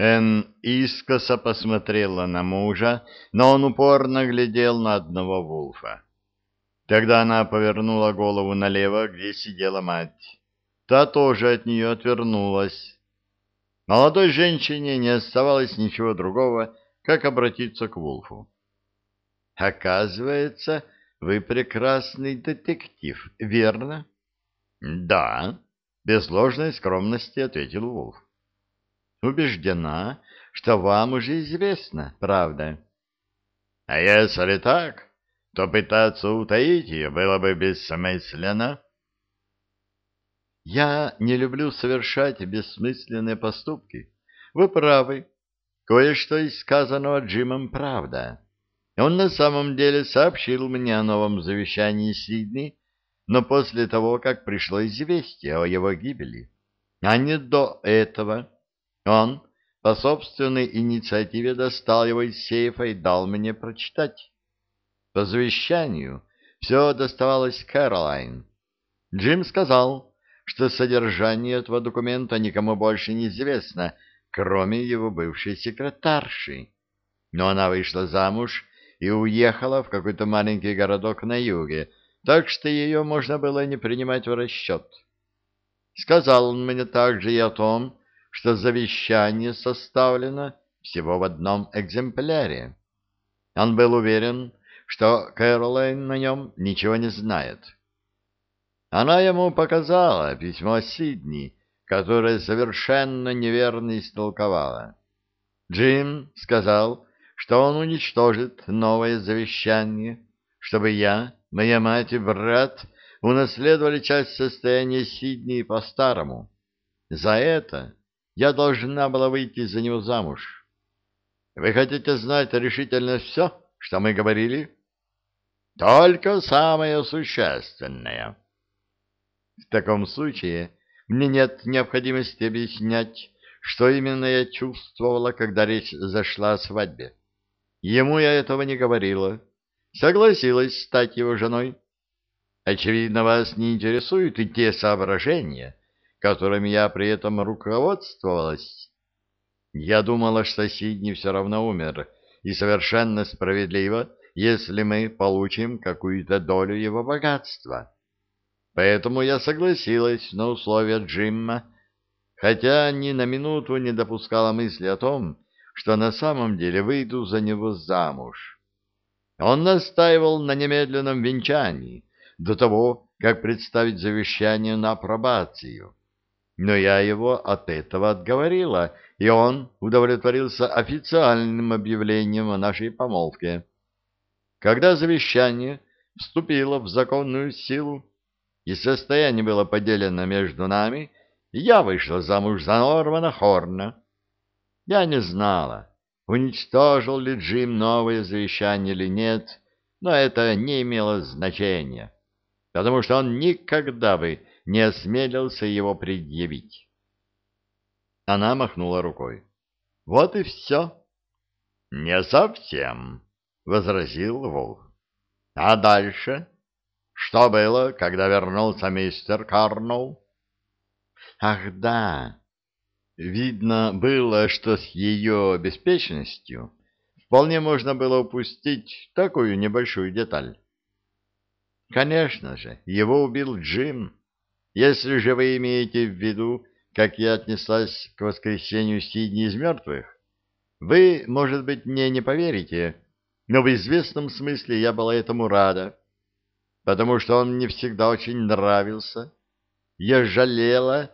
Эн искоса посмотрела на мужа, но он упорно глядел на одного Вулфа. Тогда она повернула голову налево, где сидела мать. Та тоже от нее отвернулась. Молодой женщине не оставалось ничего другого, как обратиться к Вулфу. «Оказывается, вы прекрасный детектив, верно?» «Да», — без ложной скромности ответил Вулф убеждена, что вам уже известно, правда. А если так, то пытаться утаить ее было бы бессмысленно. Я не люблю совершать бессмысленные поступки. Вы правы. Кое-что из сказанного Джимом правда. Он на самом деле сообщил мне о новом завещании Сидни, но после того, как пришло известие о его гибели, а не до этого. Он по собственной инициативе достал его из сейфа и дал мне прочитать. По завещанию все доставалось Кэролайн. Джим сказал, что содержание этого документа никому больше не известно, кроме его бывшей секретарши. Но она вышла замуж и уехала в какой-то маленький городок на юге, так что ее можно было не принимать в расчет. Сказал он мне также и о том, что завещание составлено всего в одном экземпляре. Он был уверен, что Кэролайн на нем ничего не знает. Она ему показала письмо Сидни, которое совершенно неверно истолковала. Джим сказал, что он уничтожит новое завещание, чтобы я, моя мать и брат унаследовали часть состояния Сидни по-старому. За это я должна была выйти за него замуж. Вы хотите знать решительно все, что мы говорили? Только самое существенное. В таком случае мне нет необходимости объяснять, что именно я чувствовала, когда речь зашла о свадьбе. Ему я этого не говорила. Согласилась стать его женой. Очевидно, вас не интересуют и те соображения, которыми я при этом руководствовалась. Я думала, что Сидни все равно умер, и совершенно справедливо, если мы получим какую-то долю его богатства. Поэтому я согласилась на условия Джимма, хотя ни на минуту не допускала мысли о том, что на самом деле выйду за него замуж. Он настаивал на немедленном венчании до того, как представить завещание на апробацию но я его от этого отговорила, и он удовлетворился официальным объявлением о нашей помолвке. Когда завещание вступило в законную силу, и состояние было поделено между нами, я вышла замуж за Нормана Хорна. Я не знала, уничтожил ли Джим новое завещание или нет, но это не имело значения, потому что он никогда бы не осмелился его предъявить. Она махнула рукой. — Вот и все. — Не совсем, — возразил Волк. — А дальше? Что было, когда вернулся мистер Карнул? — Ах, да. Видно было, что с ее беспечностью вполне можно было упустить такую небольшую деталь. Конечно же, его убил Джим. Если же вы имеете в виду, как я отнеслась к воскресению Сидни из мертвых, вы, может быть, мне не поверите, но в известном смысле я была этому рада, потому что он мне всегда очень нравился. Я жалела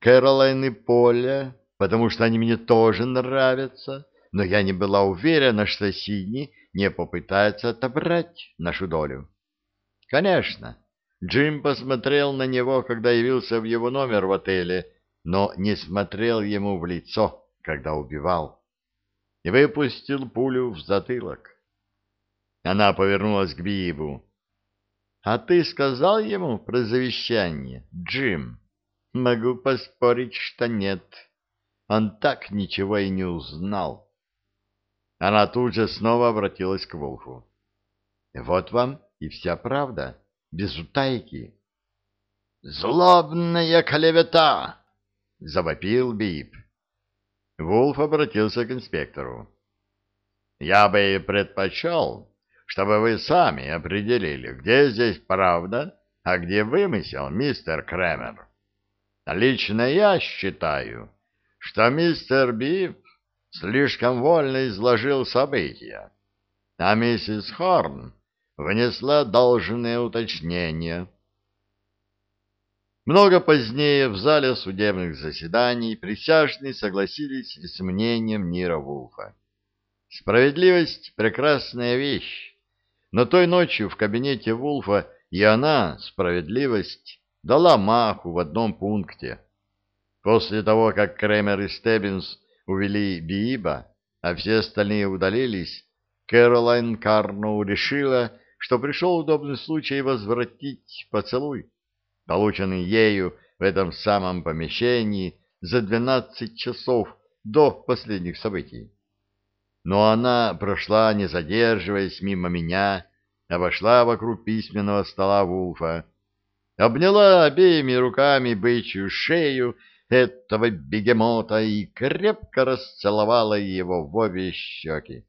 Кэролайн и Поля, потому что они мне тоже нравятся, но я не была уверена, что Сидни не попытается отобрать нашу долю. Конечно, Джим посмотрел на него, когда явился в его номер в отеле, но не смотрел ему в лицо, когда убивал, и выпустил пулю в затылок. Она повернулась к Бибу. — А ты сказал ему про завещание, Джим? — Могу поспорить, что нет. Он так ничего и не узнал. Она тут же снова обратилась к Волфу. — Вот вам и вся правда. — без утайки. «Злобная клевета!» — завопил Бип. Вулф обратился к инспектору. «Я бы предпочел, чтобы вы сами определили, где здесь правда, а где вымысел, мистер Кремер. Лично я считаю, что мистер Биф слишком вольно изложил события, а миссис Хорн внесла должное уточнение. Много позднее в зале судебных заседаний присяжные согласились с мнением Нира Вулфа. Справедливость — прекрасная вещь, но той ночью в кабинете Вулфа и она, справедливость, дала маху в одном пункте. После того, как Кремер и Стеббинс увели Бииба, а все остальные удалились, Кэролайн Карноу решила, что пришел удобный случай возвратить поцелуй, полученный ею в этом самом помещении за двенадцать часов до последних событий. Но она прошла, не задерживаясь, мимо меня, обошла вокруг письменного стола Вулфа, обняла обеими руками бычью шею этого бегемота и крепко расцеловала его в обе щеки.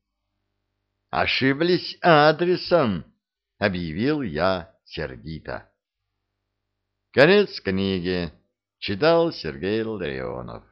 «Ошиблись адресом!» — объявил я сердито. Конец книги. Читал Сергей Ларионов.